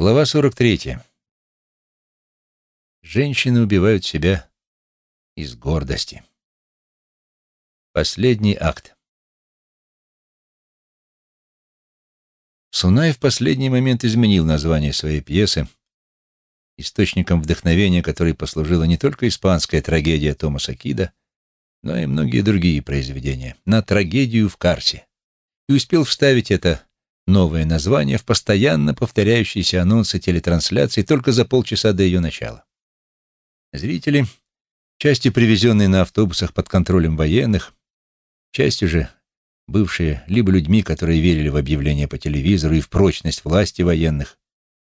Глава 43. Женщины убивают себя из гордости. Последний акт. Сунай в последний момент изменил название своей пьесы, источником вдохновения которой послужила не только испанская трагедия Томаса Кида, но и многие другие произведения, на трагедию в Карсе, и успел вставить это новое название в постоянно повторяющиеся анонсы телетрансляции только за полчаса до ее начала. Зрители, частью привезенные на автобусах под контролем военных, частью же бывшие либо людьми, которые верили в объявления по телевизору и в прочность власти военных,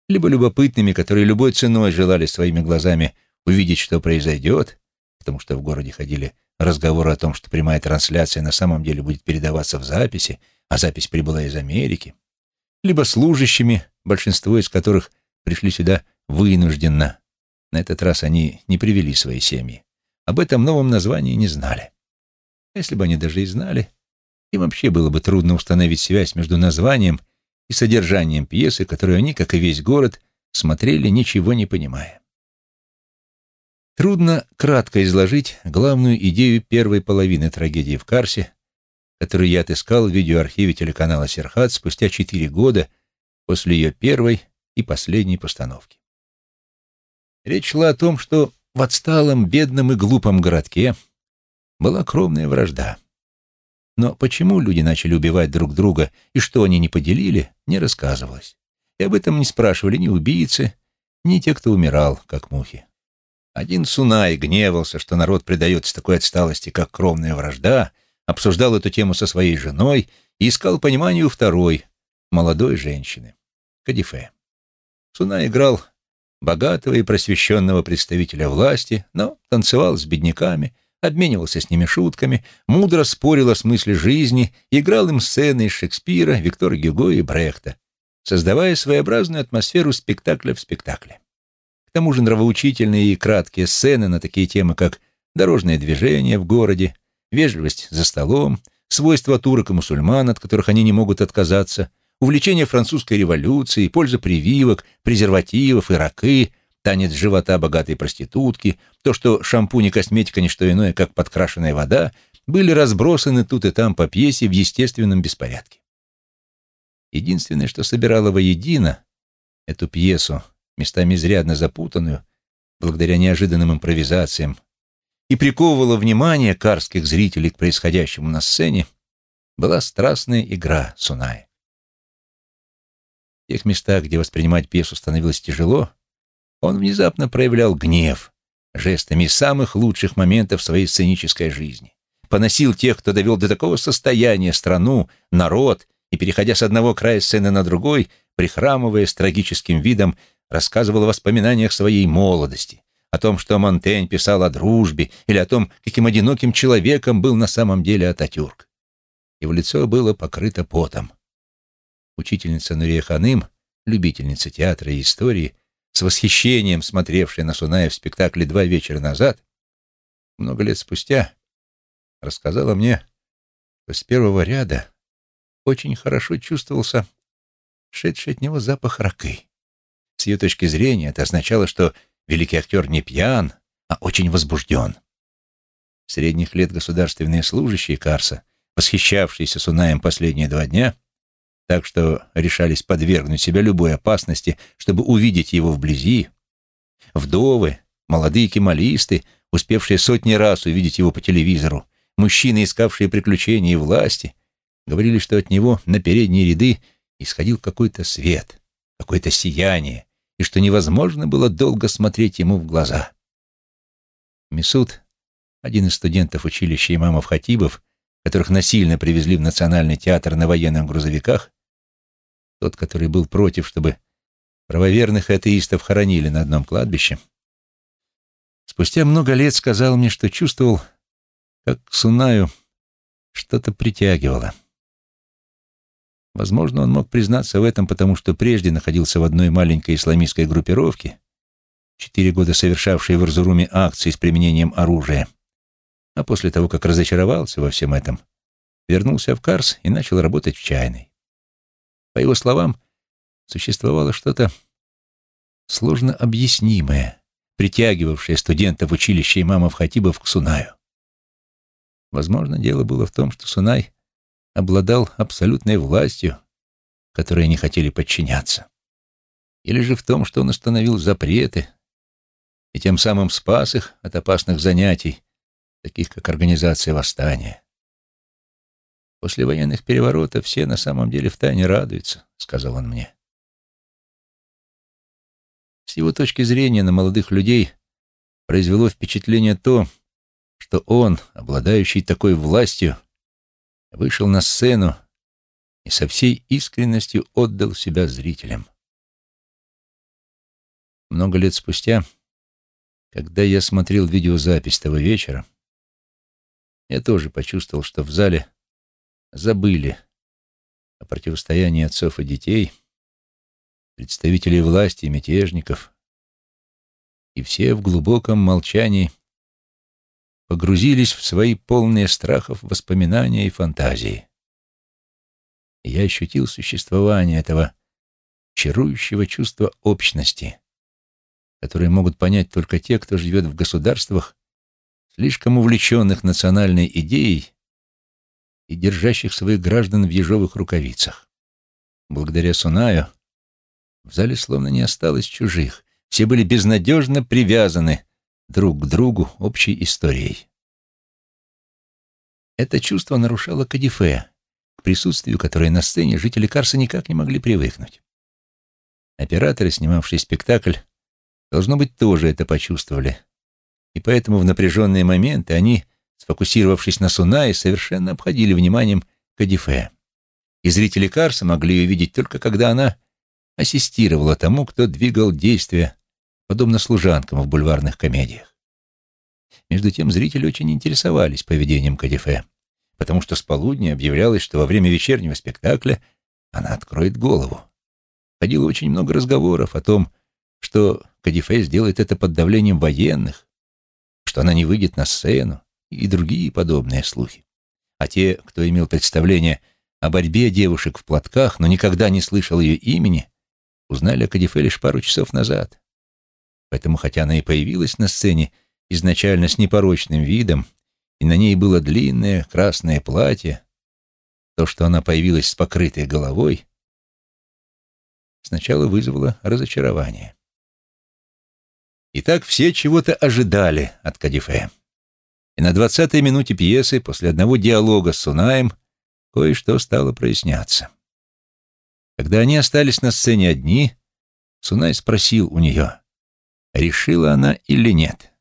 либо любопытными, которые любой ценой желали своими глазами увидеть, что произойдет, потому что в городе ходили разговоры о том, что прямая трансляция на самом деле будет передаваться в записи, а запись прибыла из Америки, либо служащими, большинство из которых пришли сюда вынужденно. На этот раз они не привели свои семьи. Об этом новом названии не знали. Если бы они даже и знали, им вообще было бы трудно установить связь между названием и содержанием пьесы, которую они, как и весь город, смотрели, ничего не понимая. Трудно кратко изложить главную идею первой половины трагедии в Карсе, которую я отыскал в видеоархиве телеканала «Серхат» спустя четыре года после ее первой и последней постановки. Речь шла о том, что в отсталом, бедном и глупом городке была кровная вражда. Но почему люди начали убивать друг друга и что они не поделили, не рассказывалось. И об этом не спрашивали ни убийцы, ни те, кто умирал, как мухи. Один Сунай гневался, что народ предается такой отсталости, как кровная вражда, обсуждал эту тему со своей женой и искал понимания у второй, молодой женщины, Кадифе. Сунай играл богатого и просвещенного представителя власти, но танцевал с бедняками, обменивался с ними шутками, мудро спорил о смысле жизни, играл им сцены из Шекспира, Виктора Гюго и Брехта, создавая своеобразную атмосферу спектакля в спектакле. К тому же нравоучительные и краткие сцены на такие темы, как дорожное движение в городе, вежливость за столом, свойства турок и мусульман, от которых они не могут отказаться, увлечение французской революцией, польза прививок, презервативов и ракы, танец живота богатой проститутки, то, что шампунь и косметика не что иное, как подкрашенная вода, были разбросаны тут и там по пьесе в естественном беспорядке. Единственное, что собирало воедино эту пьесу, местами изрядно запутанную, благодаря неожиданным импровизациям, и приковывало внимание карских зрителей к происходящему на сцене, была страстная игра Сунай. В тех местах, где воспринимать пьесу становилось тяжело, он внезапно проявлял гнев жестами самых лучших моментов своей сценической жизни. Поносил тех, кто довел до такого состояния страну, народ, и, переходя с одного края сцены на другой, прихрамывая с трагическим видом, рассказывал о воспоминаниях своей молодости, о том, что Монтень писал о дружбе, или о том, каким одиноким человеком был на самом деле Ататюрк. Его лицо было покрыто потом. Учительница Нурия Ханым, любительница театра и истории, с восхищением смотревшая на Суная в спектакле два вечера назад, много лет спустя, рассказала мне, что с первого ряда очень хорошо чувствовался шедший от него запах ракы. С ее точки зрения это означало, что великий актер не пьян, а очень возбужден. Средних лет государственные служащие Карса, восхищавшиеся Сунаем последние два дня, так что решались подвергнуть себя любой опасности, чтобы увидеть его вблизи, вдовы, молодые кемалисты, успевшие сотни раз увидеть его по телевизору, мужчины, искавшие приключения и власти, говорили, что от него на передние ряды исходил какой-то свет, какое-то сияние, и что невозможно было долго смотреть ему в глаза. Месуд, один из студентов училища имамов Хатибов, которых насильно привезли в Национальный театр на военных грузовиках, тот, который был против, чтобы правоверных атеистов хоронили на одном кладбище, спустя много лет сказал мне, что чувствовал, как к Сунаю что-то притягивало. Возможно, он мог признаться в этом, потому что прежде находился в одной маленькой исламистской группировке, четыре года совершавшей в Арзуруме акции с применением оружия, а после того, как разочаровался во всем этом, вернулся в Карс и начал работать в чайной. По его словам, существовало что-то сложно объяснимое, притягивавшее студентов училища имамов Хатибов к Сунаю. Возможно, дело было в том, что Сунай обладал абсолютной властью, которой они хотели подчиняться. Или же в том, что он установил запреты и тем самым спас их от опасных занятий, таких как организация восстания. После военных переворотов все на самом деле втайне радуются, сказал он мне. С его точки зрения на молодых людей произвело впечатление то, что он, обладающий такой властью, вышел на сцену и со всей искренностью отдал себя зрителям. Много лет спустя, когда я смотрел видеозапись того вечера, я тоже почувствовал, что в зале забыли о противостоянии отцов и детей, представителей власти и мятежников, и все в глубоком молчании погрузились в свои полные страхов воспоминания и фантазии. Я ощутил существование этого чарующего чувства общности, которое могут понять только те, кто живет в государствах, слишком увлеченных национальной идеей и держащих своих граждан в ежовых рукавицах. Благодаря Сунаю в зале словно не осталось чужих, все были безнадежно привязаны друг к другу общей историей. Это чувство нарушало Кадифе, к присутствию которой на сцене жители Карса никак не могли привыкнуть. Операторы, снимавшие спектакль, должно быть, тоже это почувствовали. И поэтому в напряженные моменты они, сфокусировавшись на Сунае, совершенно обходили вниманием Кадифе. И зрители Карса могли ее видеть только когда она ассистировала тому, кто двигал действия подобно служанкам в бульварных комедиях. Между тем зрители очень интересовались поведением Кадифе, потому что с полудня объявлялось, что во время вечернего спектакля она откроет голову. Ходило очень много разговоров о том, что Кадифе сделает это под давлением военных, что она не выйдет на сцену и другие подобные слухи. А те, кто имел представление о борьбе девушек в платках, но никогда не слышал ее имени, узнали о Кадифе лишь пару часов назад. Поэтому, хотя она и появилась на сцене изначально с непорочным видом, и на ней было длинное красное платье, то, что она появилась с покрытой головой, сначала вызвало разочарование. Итак, все чего-то ожидали от Кадифе. И на двадцатой минуте пьесы, после одного диалога с Сунаем, кое-что стало проясняться. Когда они остались на сцене одни, Сунай спросил у нее, решила она или нет.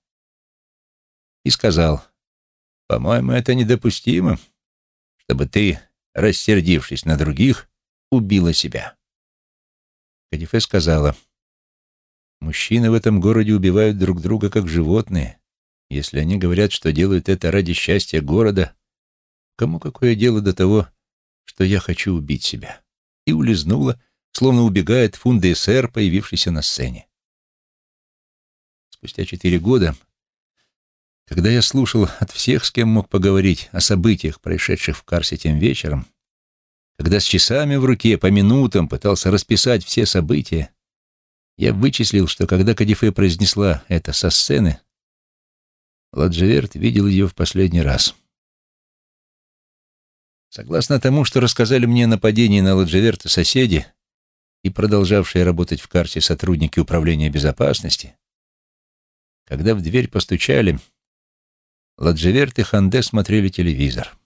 И сказал, «По-моему, это недопустимо, чтобы ты, рассердившись на других, убила себя». Кадифе сказала, «Мужчины в этом городе убивают друг друга как животные. Если они говорят, что делают это ради счастья города, кому какое дело до того, что я хочу убить себя?» И улизнула, словно убегает фунды СР, появившийся на сцене спустя четыре года, когда я слушал от всех, с кем мог поговорить о событиях, происшедших в Карсе тем вечером, когда с часами в руке по минутам пытался расписать все события, я вычислил, что когда Кадифе произнесла это со сцены, Ладжеверт видел ее в последний раз. Согласно тому, что рассказали мне о нападении на Ладжеверта соседи и продолжавшие работать в карте сотрудники Управления безопасности, когда в дверь постучали, Ладжеверт и Ханде смотрели телевизор.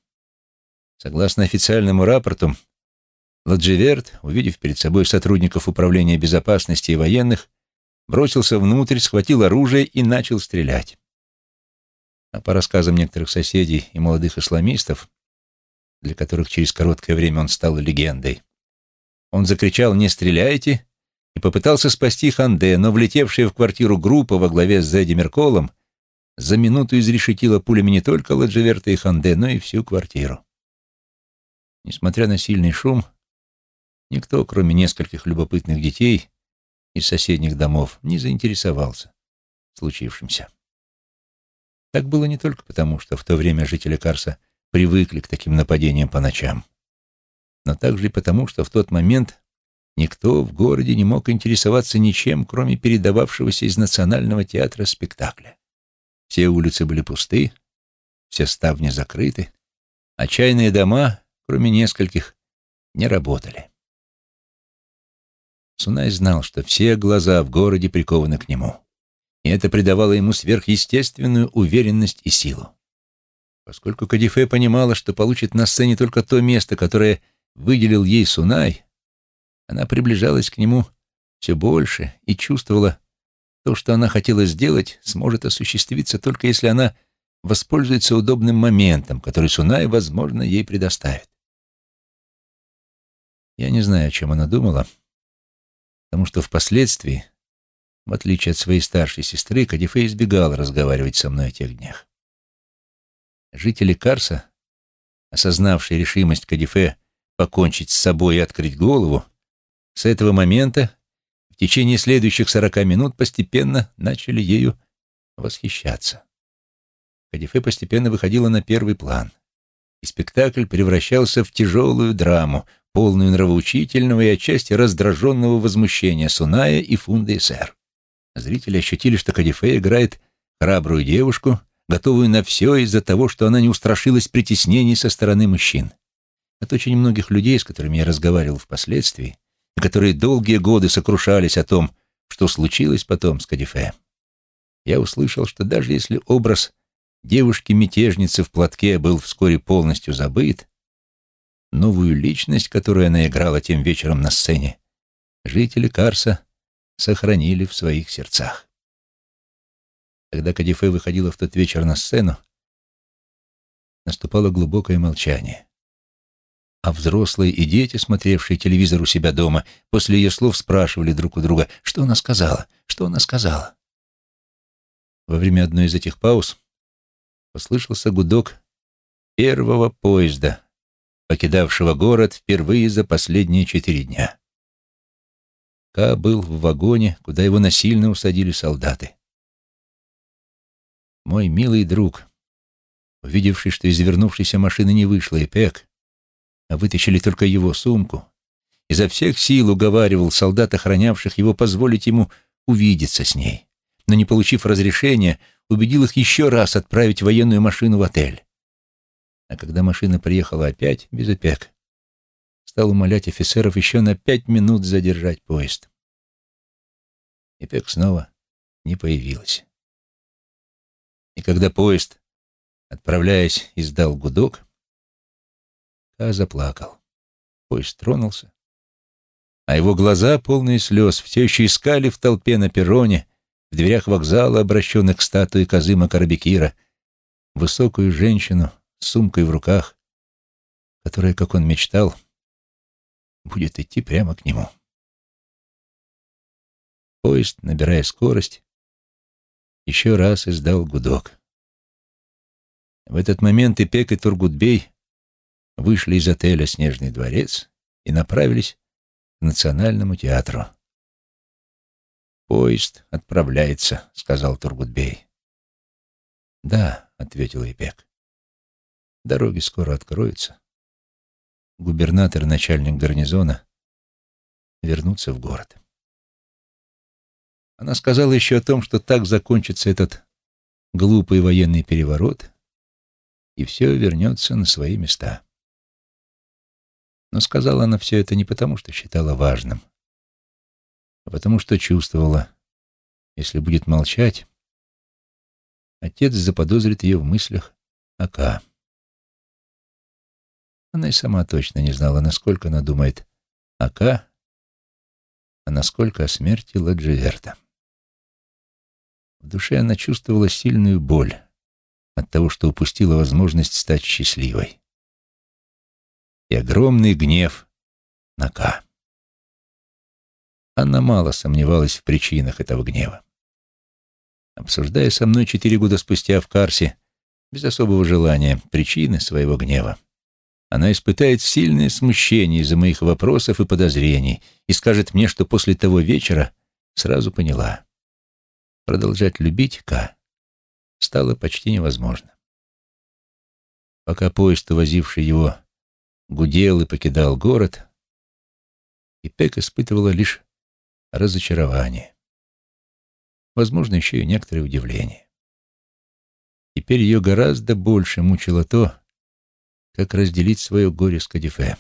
Согласно официальному рапорту, Ладжеверт, увидев перед собой сотрудников Управления безопасности и военных, бросился внутрь, схватил оружие и начал стрелять. А по рассказам некоторых соседей и молодых исламистов, для которых через короткое время он стал легендой, он закричал «Не стреляйте!» И попытался спасти Ханде, но влетевшая в квартиру группа во главе с Зэдди Мерколом за минуту изрешетила пулями не только Ладжеверта и Ханде, но и всю квартиру. Несмотря на сильный шум, никто, кроме нескольких любопытных детей из соседних домов, не заинтересовался случившимся. Так было не только потому, что в то время жители Карса привыкли к таким нападениям по ночам, но также и потому, что в тот момент никто в городе не мог интересоваться ничем, кроме передававшегося из Национального театра спектакля. Все улицы были пусты, все ставни закрыты, а чайные дома, кроме нескольких, не работали. Сунай знал, что все глаза в городе прикованы к нему, и это придавало ему сверхъестественную уверенность и силу. Поскольку Кадифе понимала, что получит на сцене только то место, которое выделил ей Сунай, она приближалась к нему все больше и чувствовала, то, что она хотела сделать, сможет осуществиться только если она воспользуется удобным моментом, который Сунай, возможно, ей предоставит. Я не знаю, о чем она думала, потому что впоследствии, в отличие от своей старшей сестры, Кадифе избегал разговаривать со мной о тех днях. Жители Карса, осознавшие решимость Кадифе покончить с собой и открыть голову, с этого момента в течение следующих сорока минут постепенно начали ею восхищаться. Кадифе постепенно выходила на первый план, и спектакль превращался в тяжелую драму, полную нравоучительного и отчасти раздраженного возмущения Суная и Фунда СР. Зрители ощутили, что Кадифе играет храбрую девушку, готовую на все из-за того, что она не устрашилась притеснений со стороны мужчин. От очень многих людей, с которыми я разговаривал впоследствии, которые долгие годы сокрушались о том, что случилось потом с Кадифе, я услышал, что даже если образ девушки-мятежницы в платке был вскоре полностью забыт, новую личность, которую она играла тем вечером на сцене, жители Карса сохранили в своих сердцах. Когда Кадифе выходила в тот вечер на сцену, наступало глубокое молчание. А взрослые и дети, смотревшие телевизор у себя дома, после ее слов спрашивали друг у друга, что она сказала, что она сказала. Во время одной из этих пауз послышался гудок первого поезда, покидавшего город впервые за последние четыре дня. Ка был в вагоне, куда его насильно усадили солдаты. Мой милый друг, увидевший, что из вернувшейся машины не вышла Эпек, а вытащили только его сумку, изо всех сил уговаривал солдат, охранявших его, позволить ему увидеться с ней, но, не получив разрешения, убедил их еще раз отправить военную машину в отель. А когда машина приехала опять, без опек, стал умолять офицеров еще на пять минут задержать поезд. Эпек снова не появилась. И когда поезд, отправляясь, издал гудок, Ка заплакал. Поезд тронулся, а его глаза, полные слез, все еще искали в толпе на перроне в дверях вокзала, обращенных к статуе Казыма Карабекира, высокую женщину с сумкой в руках, которая, как он мечтал, будет идти прямо к нему. Поезд, набирая скорость, еще раз издал гудок. В этот момент Ипек и Тургутбей вышли из отеля «Снежный дворец» и направились к Национальному театру. «Поезд отправляется», — сказал Тургутбей. «Да», — ответил Ипек. «Дороги скоро откроются. Губернатор начальник гарнизона вернутся в город». Она сказала еще о том, что так закончится этот глупый военный переворот, и все вернется на свои места. Но сказала она все это не потому, что считала важным, а потому что чувствовала, если будет молчать, отец заподозрит ее в мыслях о Ка. Она и сама точно не знала, насколько она думает о Ка, а насколько о смерти Ладживерта. В душе она чувствовала сильную боль от того, что упустила возможность стать счастливой. И огромный гнев на Ка. Анна мало сомневалась в причинах этого гнева. Обсуждая со мной четыре года спустя в Карсе, без особого желания, причины своего гнева, она испытает сильное смущение из-за моих вопросов и подозрений и скажет мне, что после того вечера сразу поняла. Продолжать любить К стало почти невозможно. Пока поезд, увозивший его, гудел и покидал город, и Пек испытывала лишь разочарование. Возможно, еще и некоторое удивление. Теперь ее гораздо больше мучило то, как разделить свое горе с Кадифе.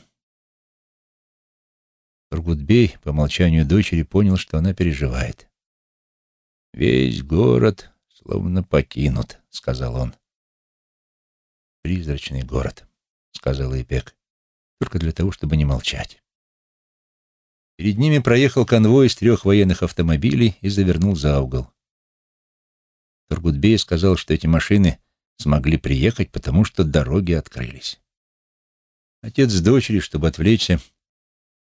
Тургутбей по молчанию дочери понял, что она переживает. «Весь город словно покинут», — сказал он. «Призрачный город», — сказала Ипек, только для того, чтобы не молчать. Перед ними проехал конвой из трех военных автомобилей и завернул за угол. Тургутбей сказал, что эти машины смогли приехать, потому что дороги открылись. Отец с дочерью, чтобы отвлечься,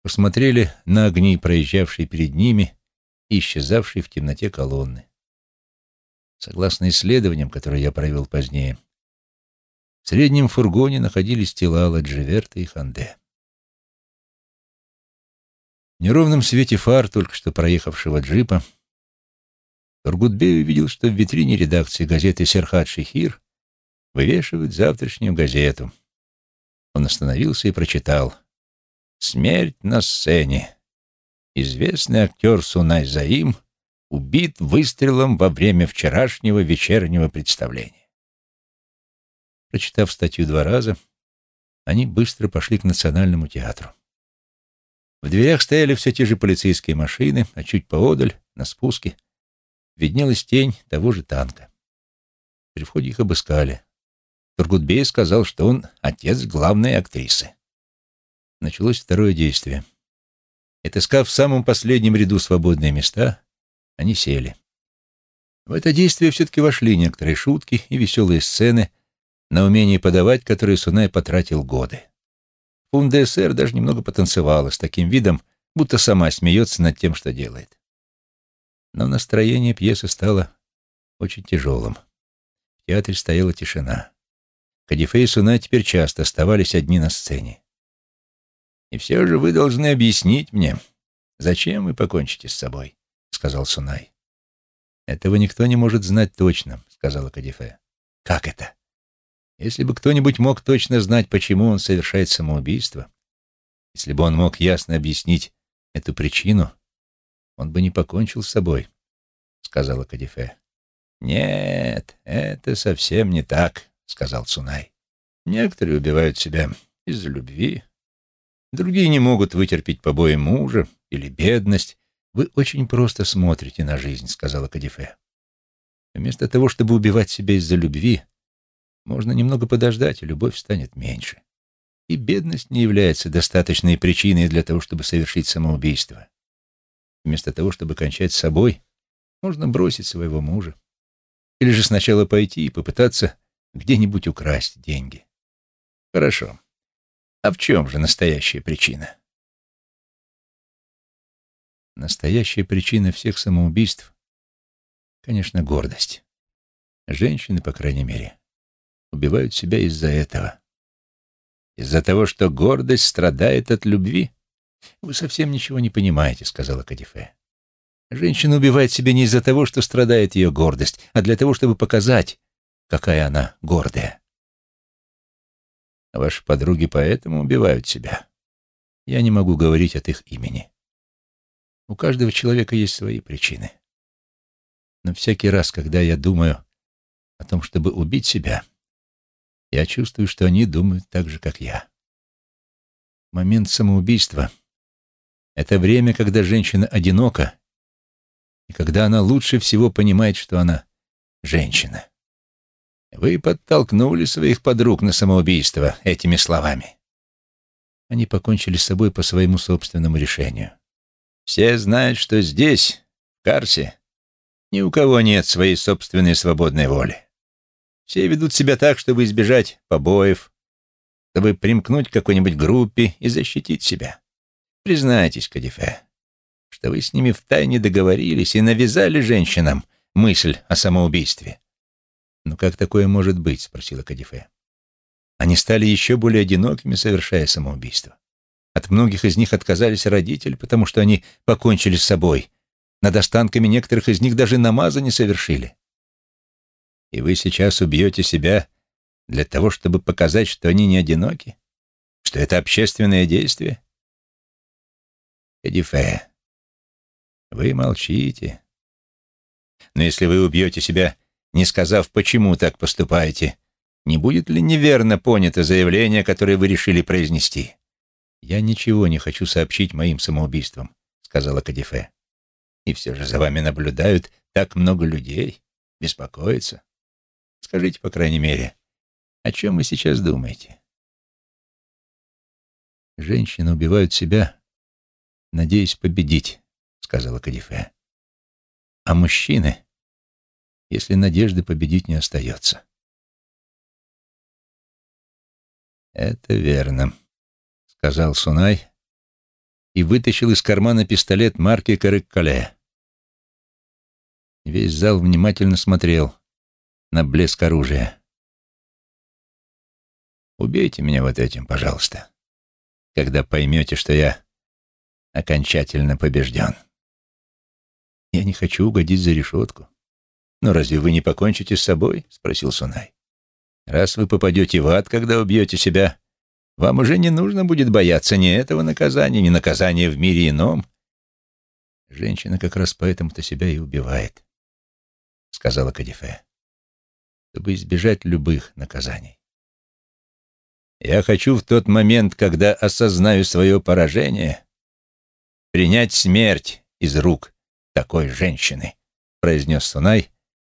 посмотрели на огни, проезжавшие перед ними и исчезавшие в темноте колонны. Согласно исследованиям, которые я провел позднее, в среднем фургоне находились тела Ладживерта и Ханде. В неровном свете фар только что проехавшего джипа Тургутбей увидел, что в витрине редакции газеты «Серхат Шихир» вывешивают завтрашнюю газету. Он остановился и прочитал «Смерть на сцене. Известный актер Сунай Заим убит выстрелом во время вчерашнего вечернего представления». Прочитав статью два раза, они быстро пошли к Национальному театру. В дверях стояли все те же полицейские машины, а чуть поодаль, на спуске, виднелась тень того же танка. При входе их обыскали. Тургутбей сказал, что он отец главной актрисы. Началось второе действие. Отыскав в самом последнем ряду свободные места, они сели. В это действие все-таки вошли некоторые шутки и веселые сцены, на умение подавать, которые Сунай потратил годы. ФУНДСР даже немного потанцевала с таким видом, будто сама смеется над тем, что делает. Но настроение пьесы стало очень тяжелым. В театре стояла тишина. Кадифе и Сунай теперь часто оставались одни на сцене. «И все же вы должны объяснить мне, зачем вы покончите с собой», — сказал Сунай. «Этого никто не может знать точно», — сказала Кадифе. «Как это?» Если бы кто-нибудь мог точно знать, почему он совершает самоубийство, если бы он мог ясно объяснить эту причину, он бы не покончил с собой, — сказала Кадифе. «Нет, это совсем не так», — сказал Цунай. «Некоторые убивают себя из-за любви, другие не могут вытерпеть побои мужа или бедность. Вы очень просто смотрите на жизнь», — сказала Кадифе. «Вместо того, чтобы убивать себя из-за любви, можно немного подождать, и любовь станет меньше. И бедность не является достаточной причиной для того, чтобы совершить самоубийство. Вместо того, чтобы кончать с собой, можно бросить своего мужа. Или же сначала пойти и попытаться где-нибудь украсть деньги. Хорошо. А в чем же настоящая причина? Настоящая причина всех самоубийств, конечно, гордость. Женщины, по крайней мере, убивают себя из-за этого. Из-за того, что гордость страдает от любви? Вы совсем ничего не понимаете, сказала Кадифе. Женщина убивает себя не из-за того, что страдает ее гордость, а для того, чтобы показать, какая она гордая. Ваши подруги поэтому убивают себя. Я не могу говорить от их имени. У каждого человека есть свои причины. Но всякий раз, когда я думаю о том, чтобы убить себя, я чувствую, что они думают так же, как я. Момент самоубийства — это время, когда женщина одинока, и когда она лучше всего понимает, что она женщина. Вы подтолкнули своих подруг на самоубийство этими словами. Они покончили с собой по своему собственному решению. Все знают, что здесь, в Карсе, ни у кого нет своей собственной свободной воли. Все ведут себя так, чтобы избежать побоев, чтобы примкнуть к какой-нибудь группе и защитить себя. Признайтесь, Кадифе, что вы с ними втайне договорились и навязали женщинам мысль о самоубийстве. «Ну как такое может быть?» — спросила Кадифе. Они стали еще более одинокими, совершая самоубийство. От многих из них отказались родители, потому что они покончили с собой. Над останками некоторых из них даже намаза не совершили. И вы сейчас убьете себя для того, чтобы показать, что они не одиноки? Что это общественное действие? Кадифе, вы молчите. Но если вы убьете себя, не сказав, почему так поступаете, не будет ли неверно понято заявление, которое вы решили произнести? Я ничего не хочу сообщить моим самоубийствам, сказала Кадифе. И все же за вами наблюдают так много людей, беспокоятся. Скажите, по крайней мере, о чем вы сейчас думаете? Женщины убивают себя, надеясь победить, сказала Кадифе. А мужчины, если надежды победить не остается. Это верно, сказал Сунай и вытащил из кармана пистолет марки Карыккале. Весь зал внимательно смотрел на блеск оружия. «Убейте меня вот этим, пожалуйста, когда поймете, что я окончательно побежден. Я не хочу угодить за решетку. Но разве вы не покончите с собой?» — спросил Сунай. «Раз вы попадете в ад, когда убьете себя, вам уже не нужно будет бояться ни этого наказания, ни наказания в мире ином. Женщина как раз поэтому-то себя и убивает, — сказала Кадифе, — чтобы избежать любых наказаний. Я хочу в тот момент, когда осознаю свое поражение, принять смерть из рук такой женщины, — произнес Сунай,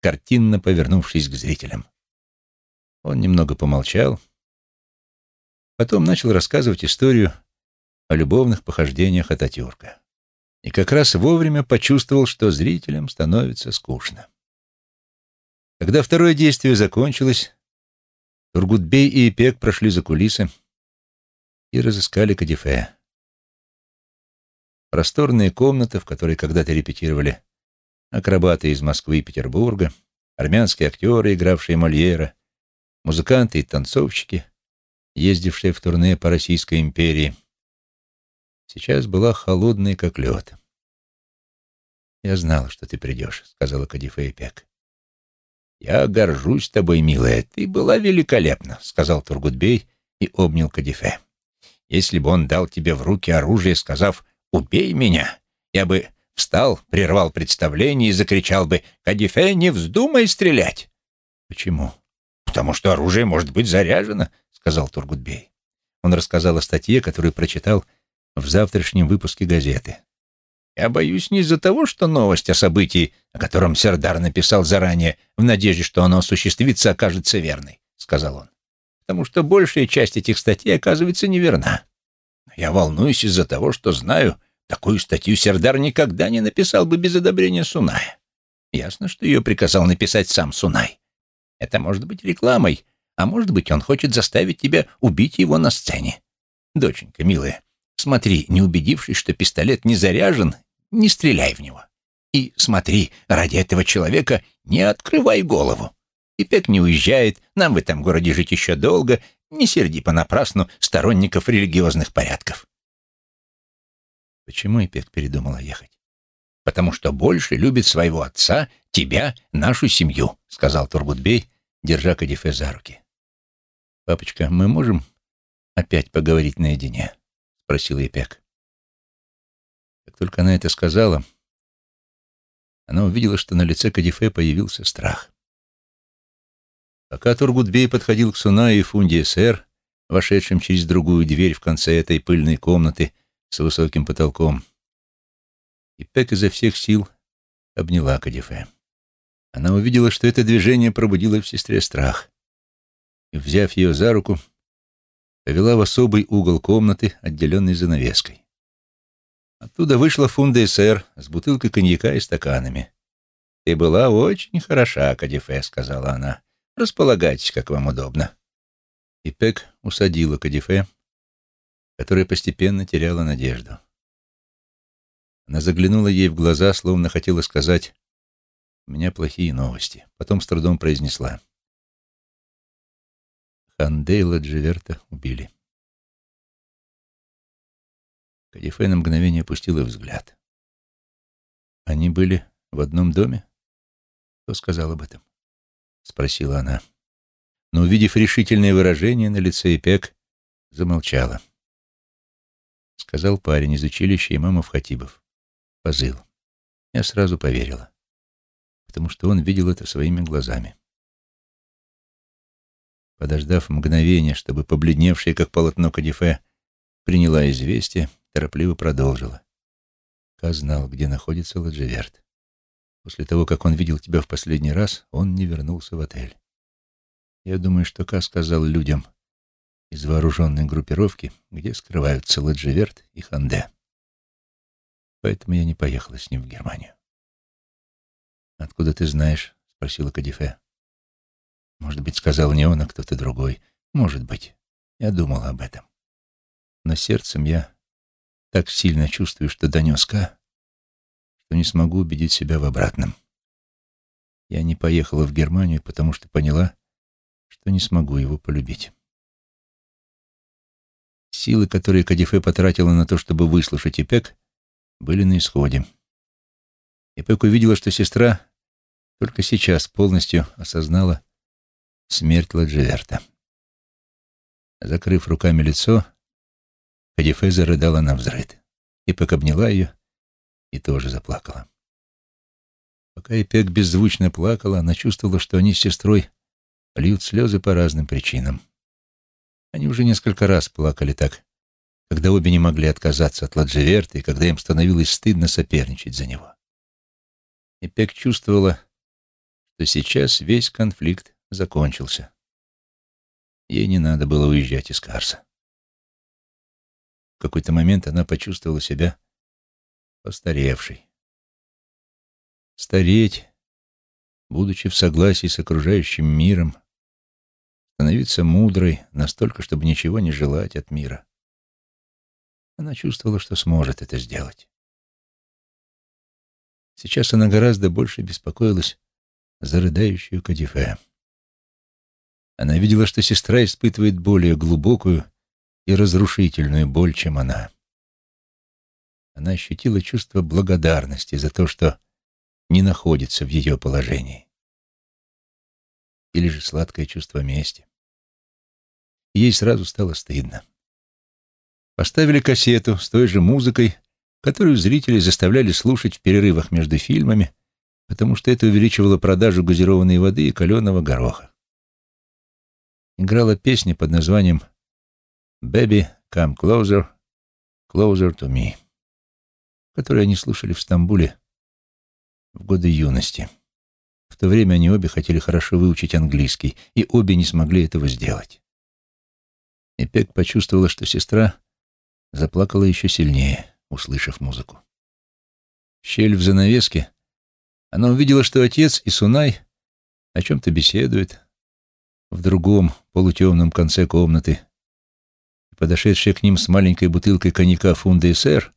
картинно повернувшись к зрителям. Он немного помолчал, — Потом начал рассказывать историю о любовных похождениях Ататюрка. И как раз вовремя почувствовал, что зрителям становится скучно. Когда второе действие закончилось, Тургутбей и Ипек прошли за кулисы и разыскали Кадифе. Просторная комната, в которой когда-то репетировали акробаты из Москвы и Петербурга, армянские актеры, игравшие Мольера, музыканты и танцовщики, ездившая в турне по Российской империи, сейчас была холодной, как лед. «Я знала, что ты придешь», — сказала Кадифа Пек. «Я горжусь тобой, милая, ты была великолепна», — сказал Тургутбей и обнял Кадифе. «Если бы он дал тебе в руки оружие, сказав «убей меня», я бы встал, прервал представление и закричал бы «Кадифе, не вздумай стрелять!» «Почему?» «Потому что оружие может быть заряжено», сказал Тургутбей. Он рассказал о статье, которую прочитал в завтрашнем выпуске газеты. «Я боюсь не из-за того, что новость о событии, о котором Сердар написал заранее, в надежде, что оно осуществится, окажется верной», — сказал он. «Потому что большая часть этих статей оказывается неверна. Я волнуюсь из-за того, что знаю, такую статью Сердар никогда не написал бы без одобрения Суная. Ясно, что ее приказал написать сам Сунай. Это может быть рекламой, а может быть, он хочет заставить тебя убить его на сцене. Доченька, милая, смотри, не убедившись, что пистолет не заряжен, не стреляй в него. И смотри, ради этого человека не открывай голову. Ипек не уезжает, нам в этом городе жить еще долго, не серди понапрасну сторонников религиозных порядков. Почему Ипек передумала ехать? Потому что больше любит своего отца, тебя, нашу семью, сказал Тургутбей, держа Кадифе за руки. «Папочка, мы можем опять поговорить наедине?» — спросил Епек. Как только она это сказала, она увидела, что на лице Кадифе появился страх. Пока Тургутбей подходил к Суна и Фунди СР, вошедшим через другую дверь в конце этой пыльной комнаты с высоким потолком, Ипек изо всех сил обняла Кадифе. Она увидела, что это движение пробудило в сестре страх и, взяв ее за руку, повела в особый угол комнаты, отделенный занавеской. Оттуда вышла фунда СР с бутылкой коньяка и стаканами. «Ты была очень хороша, Кадифе», — сказала она. «Располагайтесь, как вам удобно». И Пек усадила Кадифе, которая постепенно теряла надежду. Она заглянула ей в глаза, словно хотела сказать «У меня плохие новости». Потом с трудом произнесла Хандейла Дживерта убили. Кадифе на мгновение опустила взгляд. «Они были в одном доме?» «Кто сказал об этом?» — спросила она. Но, увидев решительное выражение на лице Эпек, замолчала. сказал парень из училища имамов Хатибов. Позыл. Я сразу поверила, потому что он видел это своими глазами. Подождав мгновение, чтобы побледневшая, как полотно Кадифе, приняла известие, торопливо продолжила. Ка знал, где находится Ладжеверт. После того, как он видел тебя в последний раз, он не вернулся в отель. Я думаю, что Ка сказал людям из вооруженной группировки, где скрываются Ладжеверт и Ханде. Поэтому я не поехала с ним в Германию. «Откуда ты знаешь?» — спросила Кадифе. «Может быть, сказал не он, а кто-то другой. Может быть. Я думала об этом. Но сердцем я так сильно чувствую, что донес Ка, что не смогу убедить себя в обратном. Я не поехала в Германию, потому что поняла, что не смогу его полюбить. Силы, которые Кадифе потратила на то, чтобы выслушать Ипек, были на исходе. Ипек увидела, что сестра только сейчас полностью осознала смерть Ладжеверта. Закрыв руками лицо, Кадифе зарыдала на взрыд. Ипек обняла ее и тоже заплакала. Пока Ипек беззвучно плакала, она чувствовала, что они с сестрой льют слезы по разным причинам. Они уже несколько раз плакали так, когда обе не могли отказаться от Ладжеверта и когда им становилось стыдно соперничать за него. Ипек чувствовала, что сейчас весь конфликт закончился. Ей не надо было уезжать из Карса. В какой-то момент она почувствовала себя постаревшей. Стареть, будучи в согласии с окружающим миром, становиться мудрой настолько, чтобы ничего не желать от мира. Она чувствовала, что сможет это сделать. Сейчас она гораздо больше беспокоилась за рыдающую Кадифе. Она видела, что сестра испытывает более глубокую и разрушительную боль, чем она. Она ощутила чувство благодарности за то, что не находится в ее положении. Или же сладкое чувство мести. Ей сразу стало стыдно. Поставили кассету с той же музыкой, которую зрители заставляли слушать в перерывах между фильмами, потому что это увеличивало продажу газированной воды и каленого гороха. Играла песня под названием «Baby, come closer, closer to me», которую они слушали в Стамбуле в годы юности. В то время они обе хотели хорошо выучить английский, и обе не смогли этого сделать. И Пек почувствовала, что сестра заплакала еще сильнее, услышав музыку. Щель в занавеске она увидела, что отец и Сунай о чем-то беседуют в другом полутемном конце комнаты. Подошедшая к ним с маленькой бутылкой коньяка фунда СР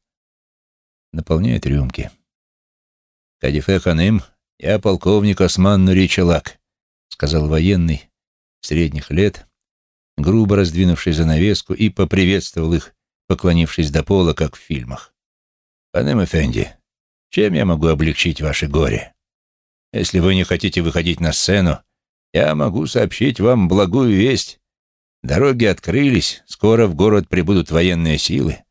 наполняет рюмки. «Кадифе Ханым, я полковник Осман Нуричалак», — сказал военный средних лет, грубо раздвинувший занавеску и поприветствовал их, поклонившись до пола, как в фильмах. «Ханым Эфенди, чем я могу облегчить ваше горе? Если вы не хотите выходить на сцену, я могу сообщить вам благую весть. Дороги открылись, скоро в город прибудут военные силы».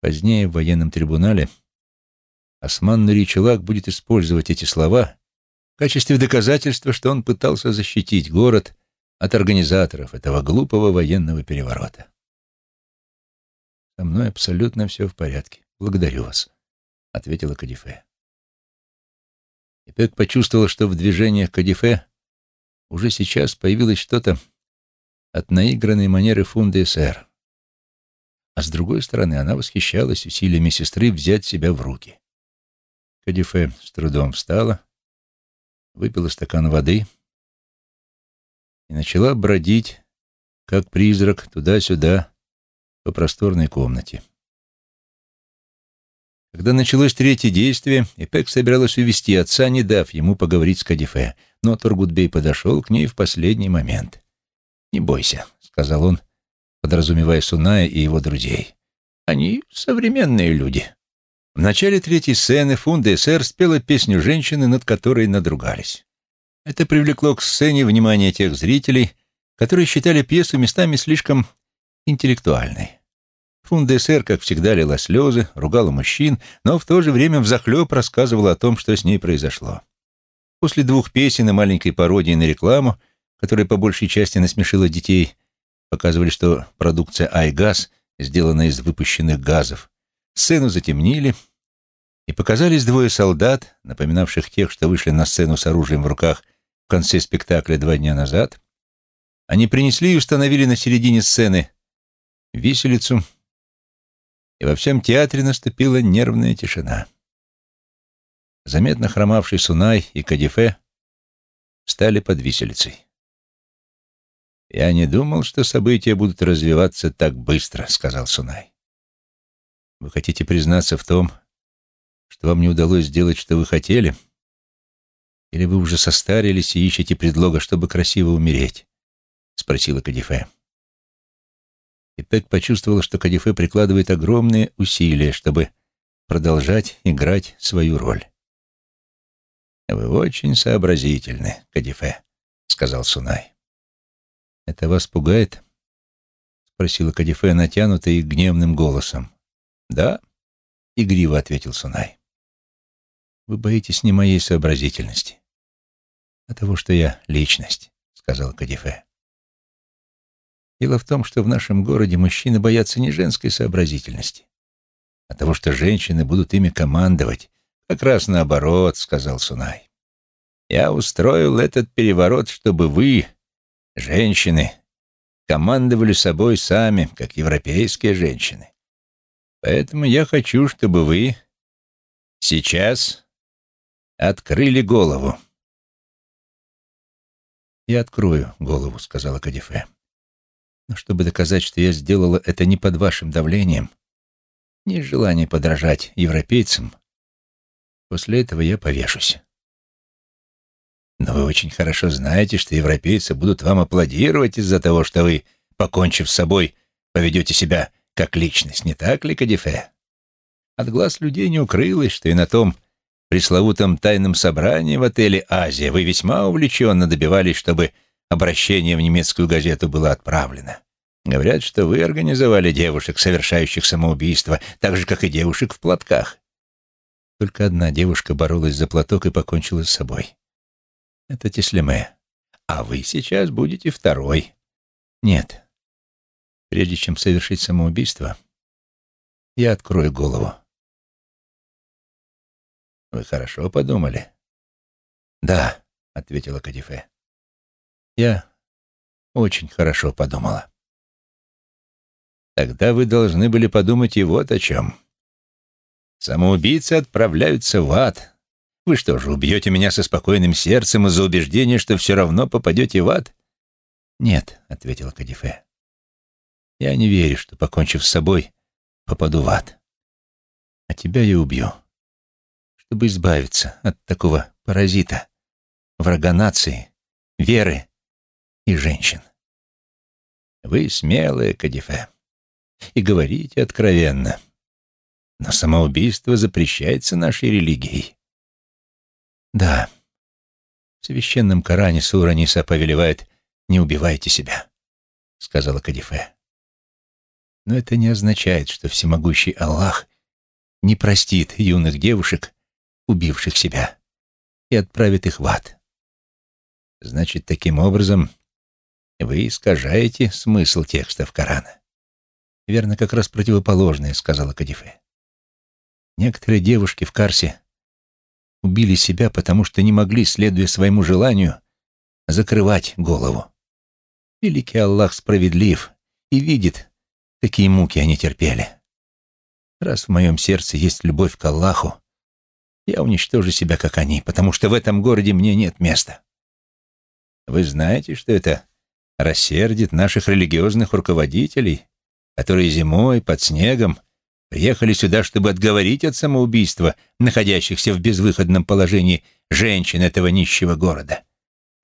Позднее в военном трибунале Осман Нуричелак будет использовать эти слова в качестве доказательства, что он пытался защитить город от организаторов этого глупого военного переворота. «Со мной абсолютно все в порядке. Благодарю вас», — ответила Кадифе. И Пек почувствовала, что в движениях Кадифе уже сейчас появилось что-то от наигранной манеры фунда СР. А с другой стороны, она восхищалась усилиями сестры взять себя в руки. Кадифе с трудом встала, выпила стакан воды и начала бродить, как призрак, туда-сюда, по просторной комнате. Когда началось третье действие, Эпек собиралась увести отца, не дав ему поговорить с Кадифе, но Тургутбей подошел к ней в последний момент. «Не бойся», — сказал он, подразумевая Суная и его друзей. «Они современные люди». В начале третьей сцены Фунда СР спела песню женщины, над которой надругались. Это привлекло к сцене внимание тех зрителей, которые считали пьесу местами слишком интеллектуальной. Фундесер, как всегда, лила слезы, ругала мужчин, но в то же время взахлеб рассказывала о том, что с ней произошло. После двух песен и маленькой пародии на рекламу, которая по большей части насмешила детей, показывали, что продукция «Айгаз» сделана из выпущенных газов. Сцену затемнили, и показались двое солдат, напоминавших тех, что вышли на сцену с оружием в руках в конце спектакля два дня назад. Они принесли и установили на середине сцены виселицу, и во всем театре наступила нервная тишина. Заметно хромавший Сунай и Кадифе встали под виселицей. «Я не думал, что события будут развиваться так быстро», — сказал Сунай. «Вы хотите признаться в том, что вам не удалось сделать, что вы хотели? Или вы уже состарились и ищете предлога, чтобы красиво умереть?» — спросила Кадифе. И Пек почувствовала, что Кадифе прикладывает огромные усилия, чтобы продолжать играть свою роль. «Вы очень сообразительны, Кадифе», — сказал Сунай. «Это вас пугает?» — спросила Кадифе натянутой и гневным голосом. «Да», — игриво ответил Сунай. «Вы боитесь не моей сообразительности, а того, что я личность», — сказал Кадифе. «Дело в том, что в нашем городе мужчины боятся не женской сообразительности, а того, что женщины будут ими командовать, как раз наоборот, сказал Сунай. Я устроил этот переворот, чтобы вы, женщины, командовали собой сами, как европейские женщины. Поэтому я хочу, чтобы вы сейчас открыли голову. «Я открою голову», — сказала Кадифе. «Но чтобы доказать, что я сделала это не под вашим давлением, не из желания подражать европейцам, После этого я повешусь. Но вы очень хорошо знаете, что европейцы будут вам аплодировать из-за того, что вы, покончив с собой, поведете себя как личность, не так ли, Кадифе? От глаз людей не укрылось, что и на том пресловутом тайном собрании в отеле «Азия» вы весьма увлеченно добивались, чтобы обращение в немецкую газету было отправлено. Говорят, что вы организовали девушек, совершающих самоубийство, так же, как и девушек в платках. Только одна девушка боролась за платок и покончила с собой. Это Теслеме. А вы сейчас будете второй. Нет. Прежде чем совершить самоубийство, я открою голову. Вы хорошо подумали? Да, ответила Кадифе. Я очень хорошо подумала. Тогда вы должны были подумать и вот о чем. Самоубийцы отправляются в ад. Вы что же, убьете меня со спокойным сердцем из-за убеждения, что все равно попадете в ад? Нет, — ответила Кадифе. Я не верю, что, покончив с собой, попаду в ад. А тебя я убью, чтобы избавиться от такого паразита, врага нации, веры и женщин. Вы смелые, Кадифе, и говорите откровенно. Но самоубийство запрещается нашей религией. Да, в священном Коране сура Ниса повелевает «не убивайте себя», — сказала Кадифе. Но это не означает, что всемогущий Аллах не простит юных девушек, убивших себя, и отправит их в ад. Значит, таким образом вы искажаете смысл текстов Корана. Верно, как раз противоположное, сказала Кадифе. Некоторые девушки в Карсе убили себя, потому что не могли, следуя своему желанию, закрывать голову. Великий Аллах справедлив и видит, какие муки они терпели. Раз в моем сердце есть любовь к Аллаху, я уничтожу себя, как они, потому что в этом городе мне нет места. Вы знаете, что это рассердит наших религиозных руководителей, которые зимой под снегом Приехали сюда, чтобы отговорить от самоубийства находящихся в безвыходном положении женщин этого нищего города.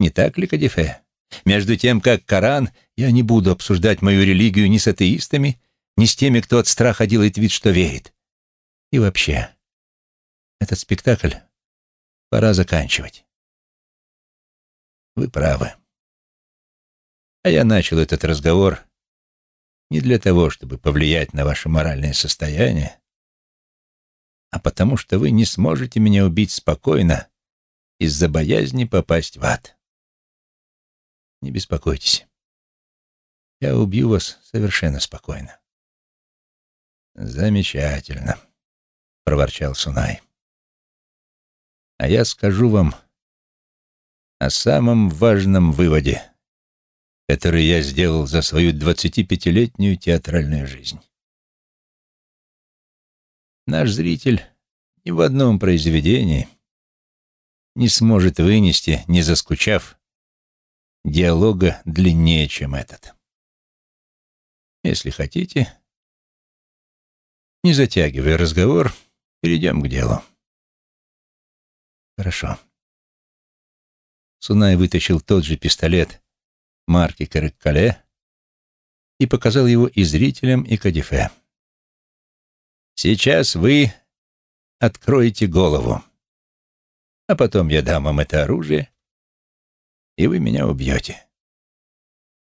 Не так ли, Кадифе? Между тем, как Коран, я не буду обсуждать мою религию ни с атеистами, ни с теми, кто от страха делает вид, что верит. И вообще, этот спектакль пора заканчивать. Вы правы. А я начал этот разговор не для того, чтобы повлиять на ваше моральное состояние, а потому что вы не сможете меня убить спокойно из-за боязни попасть в ад. Не беспокойтесь. Я убью вас совершенно спокойно. Замечательно, проворчал Сунай. А я скажу вам о самом важном выводе, который я сделал за свою 25-летнюю театральную жизнь. Наш зритель ни в одном произведении не сможет вынести, не заскучав, диалога длиннее, чем этот. Если хотите, не затягивая разговор, перейдем к делу. Хорошо. Сунай вытащил тот же пистолет марки Караккале и показал его и зрителям, и Кадифе. «Сейчас вы откроете голову, а потом я дам вам это оружие, и вы меня убьете.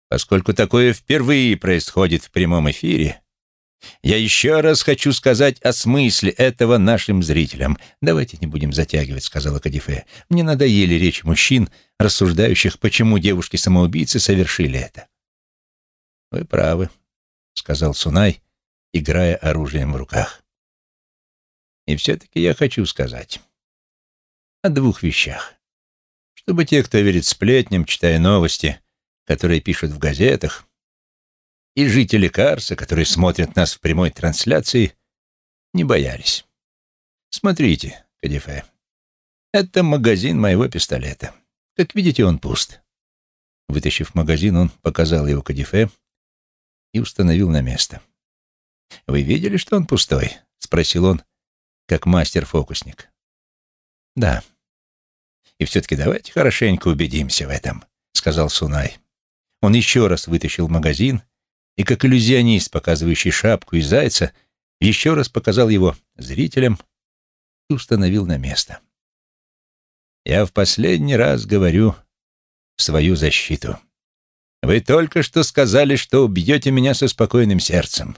Поскольку такое впервые происходит в прямом эфире, я еще раз хочу сказать о смысле этого нашим зрителям. Давайте не будем затягивать, сказала Кадифе. Мне надоели речи мужчин, рассуждающих, почему девушки-самоубийцы совершили это. Вы правы, сказал Сунай, играя оружием в руках. И все-таки я хочу сказать о двух вещах. Чтобы те, кто верит сплетням, читая новости, которые пишут в газетах, и жители Карса, которые смотрят нас в прямой трансляции, не боялись. Смотрите, Кадифе, это магазин моего пистолета. Как видите, он пуст. Вытащив магазин, он показал его Кадифе и установил на место. «Вы видели, что он пустой?» — спросил он, как мастер-фокусник. «Да. И все-таки давайте хорошенько убедимся в этом», — сказал Сунай. Он еще раз вытащил магазин и, как иллюзионист, показывающий шапку и зайца, еще раз показал его зрителям и установил на место. «Я в последний раз говорю в свою защиту. Вы только что сказали, что убьете меня со спокойным сердцем.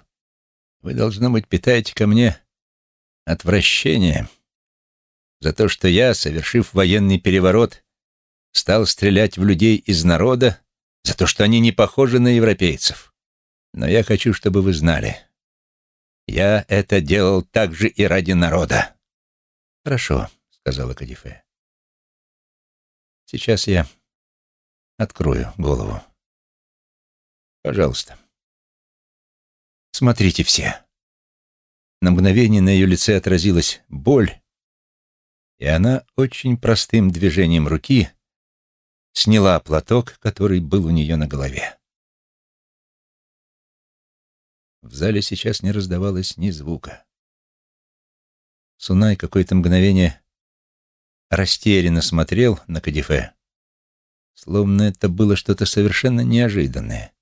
Вы, должно быть, питаете ко мне отвращение за то, что я, совершив военный переворот, стал стрелять в людей из народа, за то, что они не похожи на европейцев. Но я хочу, чтобы вы знали. Я это делал также и ради народа. Хорошо, сказала Кадифе. Сейчас я открою голову. Пожалуйста. Смотрите все. На мгновение на ее лице отразилась боль, и она очень простым движением руки сняла платок, который был у нее на голове. В зале сейчас не раздавалось ни звука. Сунай какое-то мгновение растерянно смотрел на Кадифе, словно это было что-то совершенно неожиданное.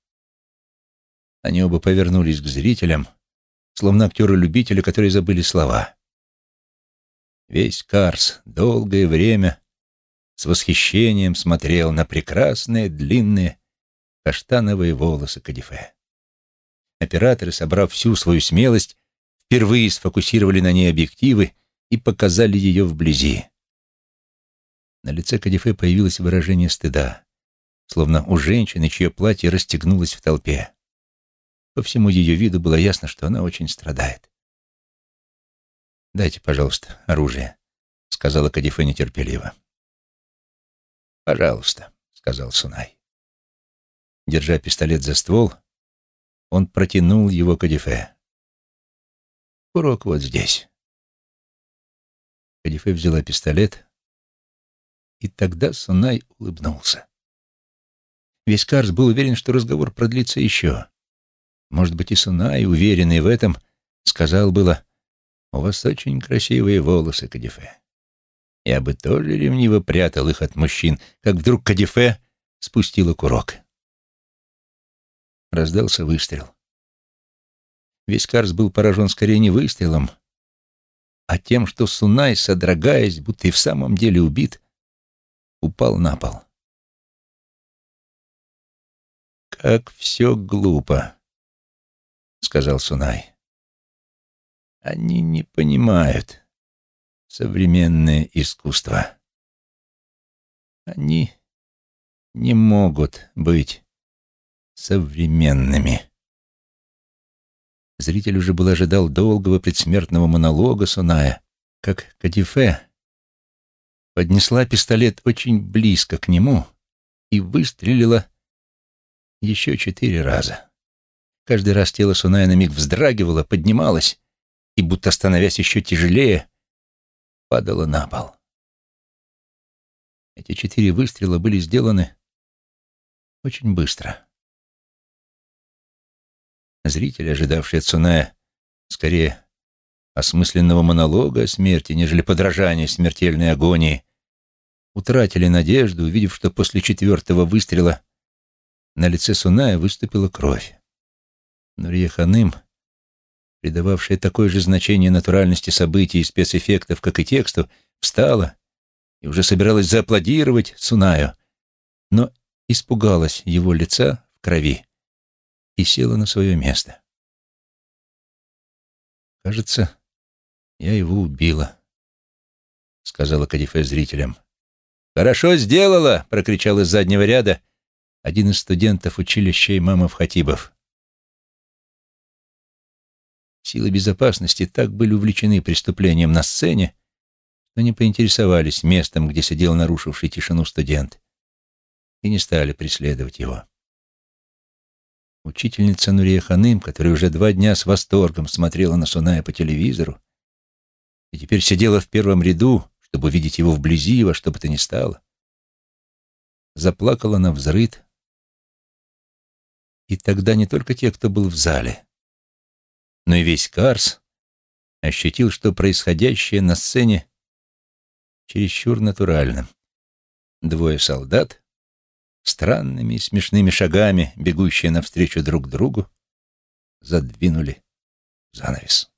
Они оба повернулись к зрителям, словно актеры-любители, которые забыли слова. Весь Карс долгое время с восхищением смотрел на прекрасные длинные каштановые волосы Кадифе. Операторы, собрав всю свою смелость, впервые сфокусировали на ней объективы и показали ее вблизи. На лице Кадифе появилось выражение стыда, словно у женщины, чье платье расстегнулось в толпе. По всему ее виду было ясно, что она очень страдает. «Дайте, пожалуйста, оружие», — сказала Кадифе нетерпеливо. «Пожалуйста», — сказал Сунай. Держа пистолет за ствол, он протянул его Кадифе. «Курок вот здесь». Кадифе взяла пистолет, и тогда Сунай улыбнулся. Весь Карс был уверен, что разговор продлится еще. Может быть, и Сунай, уверенный в этом, сказал было, «У вас очень красивые волосы, Кадифе. Я бы тоже ревниво прятал их от мужчин, как вдруг Кадифе спустила курок. Раздался выстрел. Весь Карс был поражен скорее не выстрелом, а тем, что Сунай, содрогаясь, будто и в самом деле убит, упал на пол. «Как все глупо», сказал Сунай. Они не понимают современное искусство. Они не могут быть современными. Зритель уже был ожидал долгого предсмертного монолога Суная, как Кадифе поднесла пистолет очень близко к нему и выстрелила еще четыре раза. Каждый раз тело Суная на миг вздрагивало, поднималось и, будто становясь еще тяжелее, падало на пол. Эти четыре выстрела были сделаны очень быстро. Зрители, ожидавшие от Суная скорее осмысленного монолога о смерти, нежели подражания смертельной агонии, утратили надежду, увидев, что после четвертого выстрела на лице Суная выступила кровь. Нурия Ханым, придававшая такое же значение натуральности событий и спецэффектов, как и тексту, встала и уже собиралась зааплодировать Сунаю, но испугалась его лица в крови и села на свое место. «Кажется, я его убила», — сказала Кадифе зрителям. «Хорошо сделала!» — прокричал из заднего ряда один из студентов училища имамов Хатибов. Силы безопасности так были увлечены преступлением на сцене, что не поинтересовались местом, где сидел нарушивший тишину студент, и не стали преследовать его. Учительница Нурия Ханым, которая уже два дня с восторгом смотрела на Суная по телевизору и теперь сидела в первом ряду, чтобы увидеть его вблизи во что бы то ни стало, заплакала на взрыд. И тогда не только те, кто был в зале, но и весь Карс ощутил, что происходящее на сцене чересчур натурально. Двое солдат, странными и смешными шагами, бегущие навстречу друг другу, задвинули занавес.